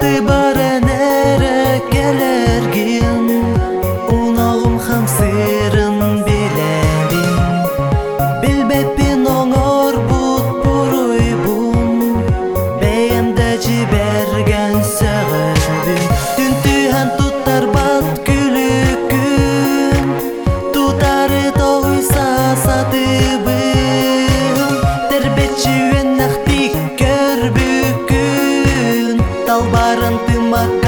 Ты Barang teman